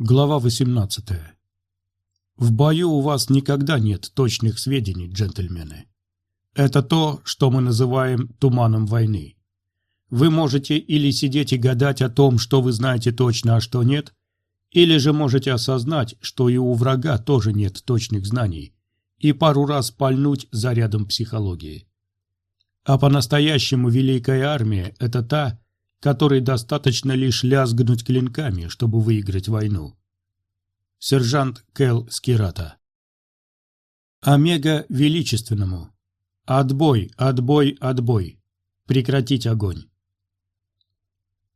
Глава 18. В бою у вас никогда нет точных сведений, джентльмены. Это то, что мы называем туманом войны. Вы можете или сидеть и гадать о том, что вы знаете точно, а что нет, или же можете осознать, что и у врага тоже нет точных знаний, и пару раз пальнуть зарядом психологии. А по-настоящему великая армия – это та, которой достаточно лишь лязгнуть клинками, чтобы выиграть войну. Сержант Кэл Скирата Омега Величественному. Отбой, отбой, отбой. Прекратить огонь.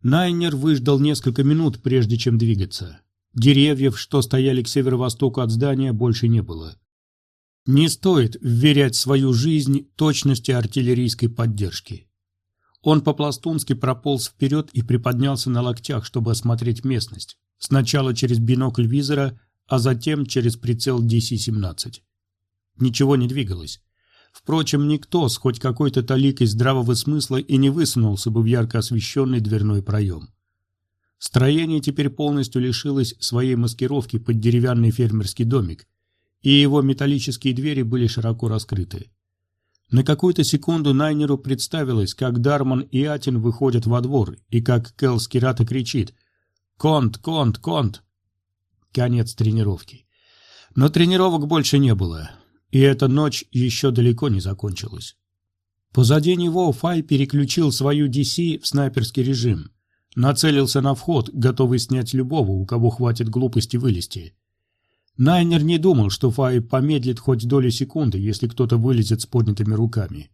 Найнер выждал несколько минут, прежде чем двигаться. Деревьев, что стояли к северо-востоку от здания, больше не было. Не стоит вверять свою жизнь точности артиллерийской поддержки. Он по-пластунски прополз вперед и приподнялся на локтях, чтобы осмотреть местность. Сначала через бинокль визора, а затем через прицел DC-17. Ничего не двигалось. Впрочем, никто с хоть какой-то таликой здравого смысла и не высунулся бы в ярко освещенный дверной проем. Строение теперь полностью лишилось своей маскировки под деревянный фермерский домик, и его металлические двери были широко раскрыты. На какую-то секунду Найнеру представилось, как Дарман и Атин выходят во двор, и как Кэл Скирата кричит «Конт, конт, конт!» Конец тренировки. Но тренировок больше не было, и эта ночь еще далеко не закончилась. Позади него Фай переключил свою DC в снайперский режим. Нацелился на вход, готовый снять любого, у кого хватит глупости вылезти. Найнер не думал, что Фай помедлит хоть долю секунды, если кто-то вылезет с поднятыми руками.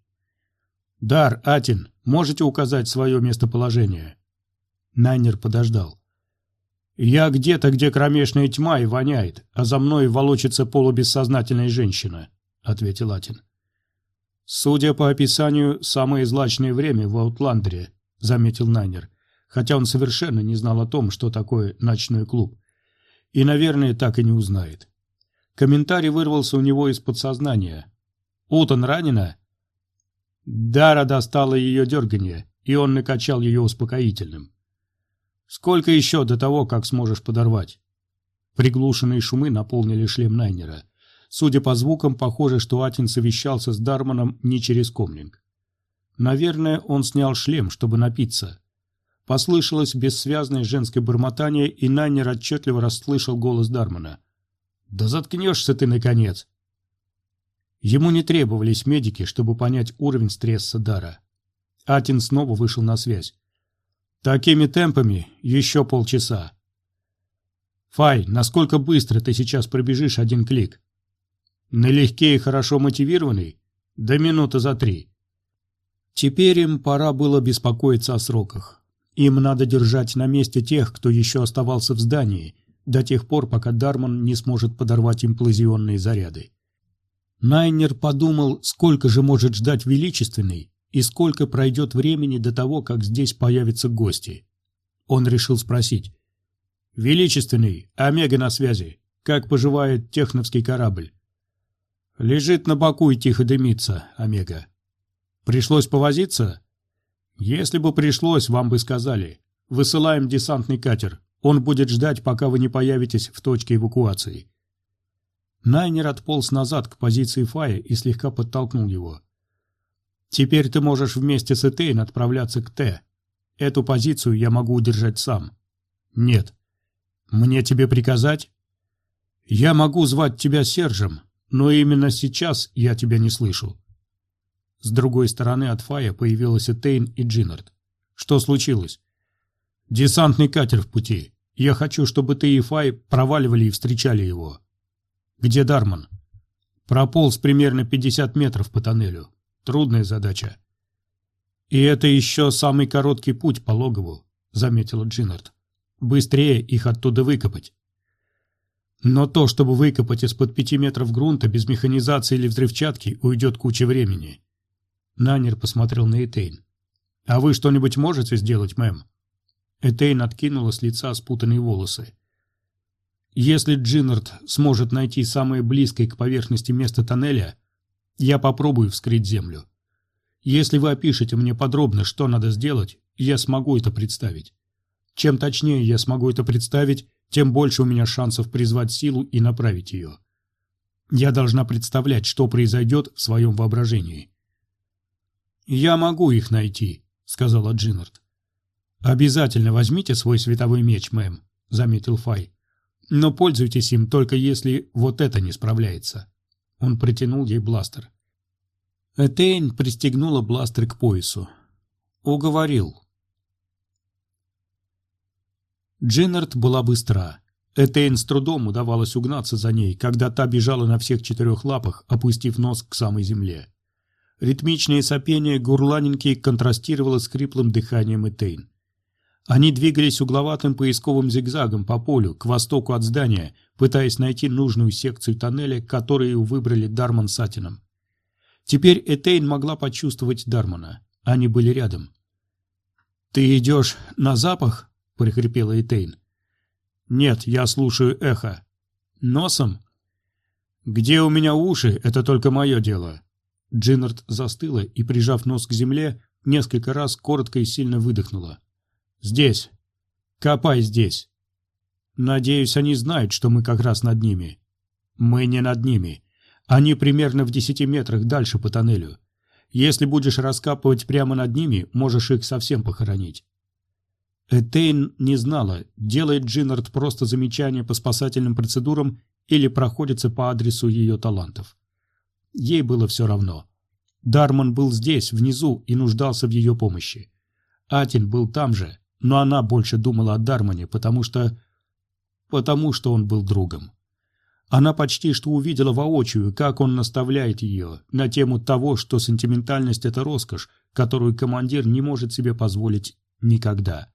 «Дар, Атин, можете указать свое местоположение?» Найнер подождал. «Я где-то, где кромешная тьма и воняет, а за мной волочится полубессознательная женщина», — ответил Атин. «Судя по описанию, самое злачное время в Аутландере», — заметил Найнер, хотя он совершенно не знал о том, что такое ночной клуб и, наверное, так и не узнает. Комментарий вырвался у него из подсознания. «Утон ранена?» Дара достала ее дерганье, и он накачал ее успокоительным. «Сколько еще до того, как сможешь подорвать?» Приглушенные шумы наполнили шлем Найнера. Судя по звукам, похоже, что Атин совещался с Дарманом не через комлинг. Наверное, он снял шлем, чтобы напиться. Послышалось бессвязное женское бормотание, и Найнер отчетливо расслышал голос Дармана. «Да заткнешься ты, наконец!» Ему не требовались медики, чтобы понять уровень стресса Дара. Атин снова вышел на связь. «Такими темпами еще полчаса». «Фай, насколько быстро ты сейчас пробежишь один клик?» «Налегке и хорошо мотивированный?» «До минуты за три». Теперь им пора было беспокоиться о сроках. Им надо держать на месте тех, кто еще оставался в здании, до тех пор, пока Дарман не сможет подорвать имплазионные заряды. Найнер подумал, сколько же может ждать Величественный и сколько пройдет времени до того, как здесь появятся гости. Он решил спросить. «Величественный, Омега на связи. Как поживает техновский корабль?» «Лежит на боку и тихо дымится, Омега». «Пришлось повозиться?» Если бы пришлось, вам бы сказали. Высылаем десантный катер. Он будет ждать, пока вы не появитесь в точке эвакуации. Найнер отполз назад к позиции Фая и слегка подтолкнул его. Теперь ты можешь вместе с Этейн отправляться к Т. Эту позицию я могу удержать сам. Нет. Мне тебе приказать? Я могу звать тебя Сержем, но именно сейчас я тебя не слышу. С другой стороны от Фая появилась Тейн и Джиннард. «Что случилось?» «Десантный катер в пути. Я хочу, чтобы ты и Фай проваливали и встречали его». «Где Дарман?» «Прополз примерно 50 метров по тоннелю. Трудная задача». «И это еще самый короткий путь по логову», — заметила Джиннард. «Быстрее их оттуда выкопать». Но то, чтобы выкопать из-под пяти метров грунта без механизации или взрывчатки, уйдет куча времени. Нанер посмотрел на Этейн. «А вы что-нибудь можете сделать, мэм?» Этейн откинула с лица спутанные волосы. «Если Джиннард сможет найти самое близкое к поверхности место тоннеля, я попробую вскрыть землю. Если вы опишете мне подробно, что надо сделать, я смогу это представить. Чем точнее я смогу это представить, тем больше у меня шансов призвать силу и направить ее. Я должна представлять, что произойдет в своем воображении. «Я могу их найти», — сказала Джиннард. «Обязательно возьмите свой световой меч, мэм», — заметил Фай. «Но пользуйтесь им только если вот это не справляется». Он протянул ей бластер. Этейн пристегнула бластер к поясу. «Уговорил». Джиннард была быстра. Этейн с трудом удавалось угнаться за ней, когда та бежала на всех четырех лапах, опустив нос к самой земле. Ритмичное сопение гурланинки контрастировало с хриплым дыханием Этейн. Они двигались угловатым поисковым зигзагом по полю, к востоку от здания, пытаясь найти нужную секцию тоннеля, которую выбрали Дарман с Атином. Теперь Этейн могла почувствовать Дармана. Они были рядом. «Ты идешь на запах?» — прохрипела Этейн. «Нет, я слушаю эхо. Носом?» «Где у меня уши, это только мое дело». Джиннард застыла и, прижав нос к земле, несколько раз коротко и сильно выдохнула. «Здесь. Копай здесь. Надеюсь, они знают, что мы как раз над ними. Мы не над ними. Они примерно в десяти метрах дальше по тоннелю. Если будешь раскапывать прямо над ними, можешь их совсем похоронить. Этейн не знала, делает Джиннард просто замечание по спасательным процедурам или проходится по адресу ее талантов. Ей было все равно. Дарман был здесь, внизу, и нуждался в ее помощи. Атин был там же, но она больше думала о Дармане, потому что... потому что он был другом. Она почти что увидела воочию, как он наставляет ее на тему того, что сентиментальность – это роскошь, которую командир не может себе позволить никогда.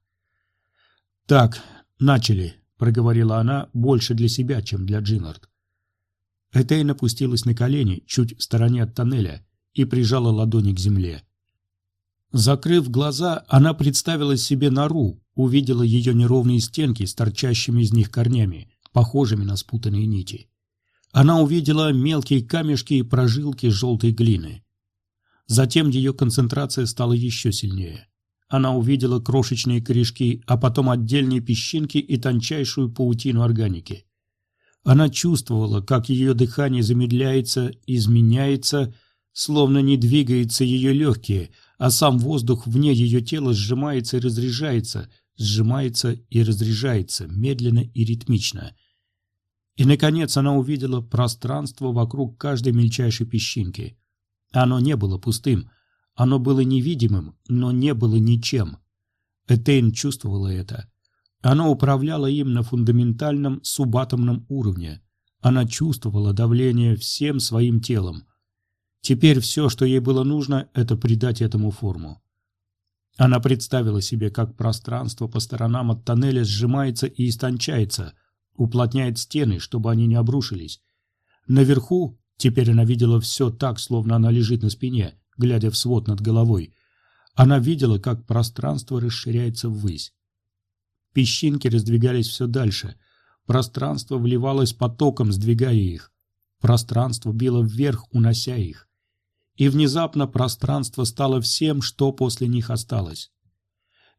«Так, начали», — проговорила она больше для себя, чем для Джиннард. Этейн опустилась на колени, чуть в стороне от тоннеля, и прижала ладони к земле. Закрыв глаза, она представила себе нору, увидела ее неровные стенки с торчащими из них корнями, похожими на спутанные нити. Она увидела мелкие камешки и прожилки желтой глины. Затем ее концентрация стала еще сильнее она увидела крошечные корешки, а потом отдельные песчинки и тончайшую паутину органики. Она чувствовала, как ее дыхание замедляется, изменяется, словно не двигается ее легкие, а сам воздух вне ее тела сжимается и разряжается, сжимается и разряжается, медленно и ритмично. И, наконец, она увидела пространство вокруг каждой мельчайшей песчинки. Оно не было пустым — оно было невидимым, но не было ничем. Этейн чувствовала это. Оно управляло им на фундаментальном субатомном уровне. Она чувствовала давление всем своим телом. Теперь все, что ей было нужно, это придать этому форму. Она представила себе, как пространство по сторонам от тоннеля сжимается и истончается, уплотняет стены, чтобы они не обрушились. Наверху, теперь она видела все так, словно она лежит на спине, глядя в свод над головой. Она видела, как пространство расширяется ввысь. Песчинки раздвигались все дальше. Пространство вливалось потоком, сдвигая их. Пространство било вверх, унося их. И внезапно пространство стало всем, что после них осталось.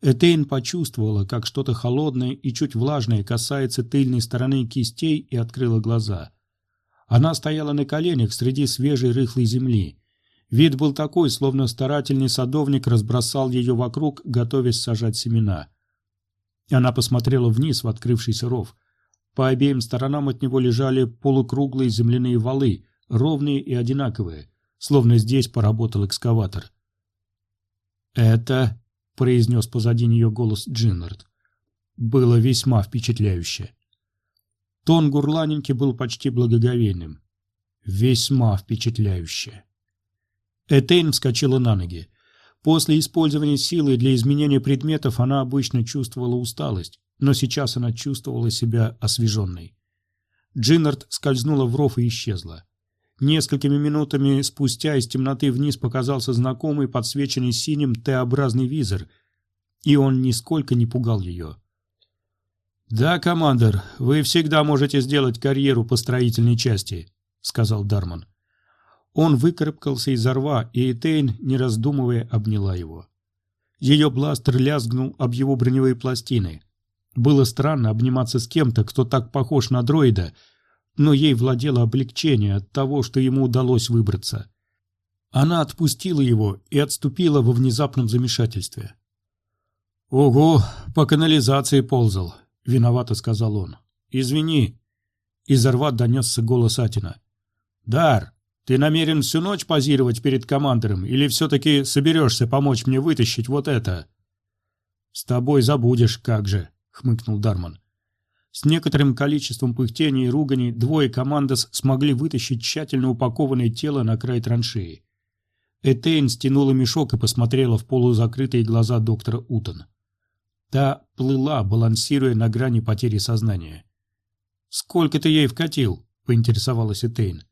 Этейн почувствовала, как что-то холодное и чуть влажное касается тыльной стороны кистей и открыла глаза. Она стояла на коленях среди свежей рыхлой земли. Вид был такой, словно старательный садовник разбросал ее вокруг, готовясь сажать семена. Она посмотрела вниз в открывшийся ров. По обеим сторонам от него лежали полукруглые земляные валы, ровные и одинаковые, словно здесь поработал экскаватор. «Это», — произнес позади нее голос Джиннард, — было весьма впечатляюще. Тон Гурланеньки был почти благоговейным. «Весьма впечатляюще». Этейн вскочила на ноги. После использования силы для изменения предметов она обычно чувствовала усталость, но сейчас она чувствовала себя освеженной. Джиннард скользнула в ров и исчезла. Несколькими минутами спустя из темноты вниз показался знакомый, подсвеченный синим Т-образный визор, и он нисколько не пугал ее. «Да, командор, вы всегда можете сделать карьеру по строительной части», — сказал Дарман. Он выкарабкался из рва, и Этейн, не раздумывая, обняла его. Ее бластер лязгнул об его броневые пластины. Было странно обниматься с кем-то, кто так похож на дроида, но ей владело облегчение от того, что ему удалось выбраться. Она отпустила его и отступила во внезапном замешательстве. «Ого, по канализации ползал», — виновато сказал он. «Извини». Из рва донесся голос Атина. «Дар, ты намерен всю ночь позировать перед командором или все-таки соберешься помочь мне вытащить вот это?» «С тобой забудешь, как же», — хмыкнул Дарман. С некоторым количеством пыхтений и руганий двое командос смогли вытащить тщательно упакованное тело на край траншеи. Этейн стянула мешок и посмотрела в полузакрытые глаза доктора Утон. Та плыла, балансируя на грани потери сознания. «Сколько ты ей вкатил?» — поинтересовалась Этейн.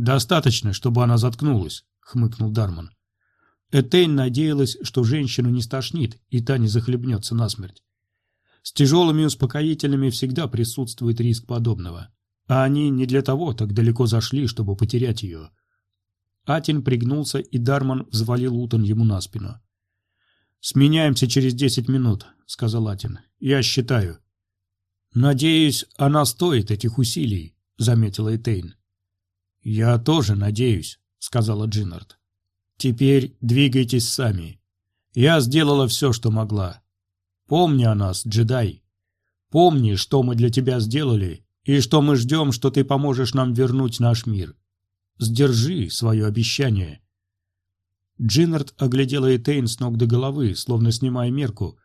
«Достаточно, чтобы она заткнулась», — хмыкнул Дарман. Этейн надеялась, что женщину не стошнит, и та не захлебнется насмерть. С тяжелыми успокоительными всегда присутствует риск подобного. А они не для того так далеко зашли, чтобы потерять ее. Атин пригнулся, и Дарман взвалил Утон ему на спину. «Сменяемся через десять минут», — сказал Атин. «Я считаю». «Надеюсь, она стоит этих усилий», — заметила Этейн. «Я тоже надеюсь», — сказала Джиннард. «Теперь двигайтесь сами. Я сделала все, что могла. Помни о нас, джедай. Помни, что мы для тебя сделали, и что мы ждем, что ты поможешь нам вернуть наш мир. Сдержи свое обещание». Джиннард оглядела Этейн с ног до головы, словно снимая мерку,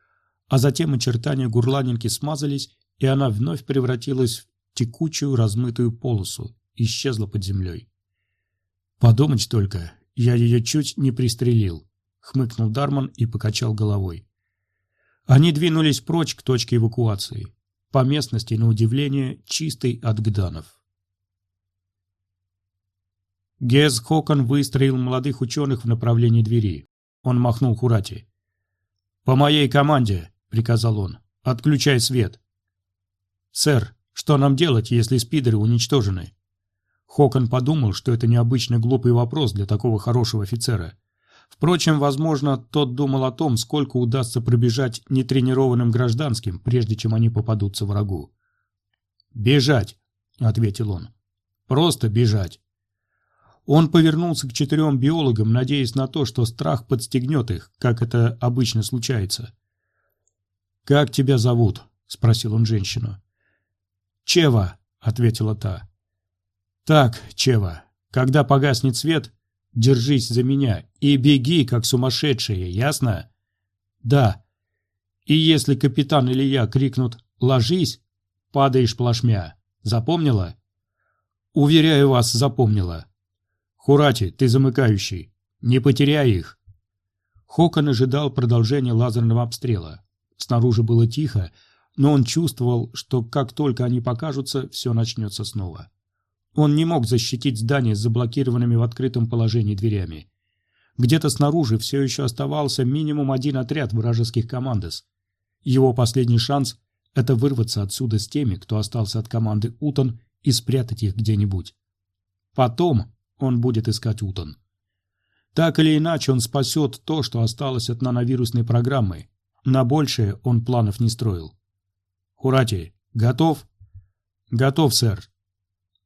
а затем очертания гурланинки смазались, и она вновь превратилась в текучую размытую полосу, исчезла под землей. «Подумать только, я ее чуть не пристрелил», — хмыкнул Дарман и покачал головой. Они двинулись прочь к точке эвакуации, по местности, на удивление, чистой от гданов. Гез Хокон выстроил молодых ученых в направлении двери. Он махнул Хурати. «По моей команде», — приказал он, — «отключай свет». «Сэр, что нам делать, если спидеры уничтожены?» Хокон подумал, что это необычно глупый вопрос для такого хорошего офицера. Впрочем, возможно, тот думал о том, сколько удастся пробежать нетренированным гражданским, прежде чем они попадутся врагу. «Бежать», — ответил он. «Просто бежать». Он повернулся к четырем биологам, надеясь на то, что страх подстегнет их, как это обычно случается. «Как тебя зовут?» — спросил он женщину. «Чева», — ответила та. «Так, Чева, когда погаснет свет, держись за меня и беги, как сумасшедшая, ясно?» «Да. И если капитан или я крикнут «ложись», падаешь плашмя. Запомнила?» «Уверяю вас, запомнила. «Хурати, ты замыкающий. Не потеряй их!» Хокон ожидал продолжения лазерного обстрела. Снаружи было тихо, но он чувствовал, что как только они покажутся, все начнется снова. Он не мог защитить здание с заблокированными в открытом положении дверями. Где-то снаружи все еще оставался минимум один отряд вражеских командос. Его последний шанс – это вырваться отсюда с теми, кто остался от команды Утон, и спрятать их где-нибудь. Потом он будет искать Утон. Так или иначе, он спасет то, что осталось от нановирусной программы. На большее он планов не строил. «Хурати, готов?» «Готов, сэр».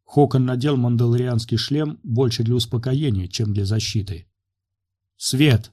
Хокон надел мандалорианский шлем больше для успокоения, чем для защиты. «Свет!»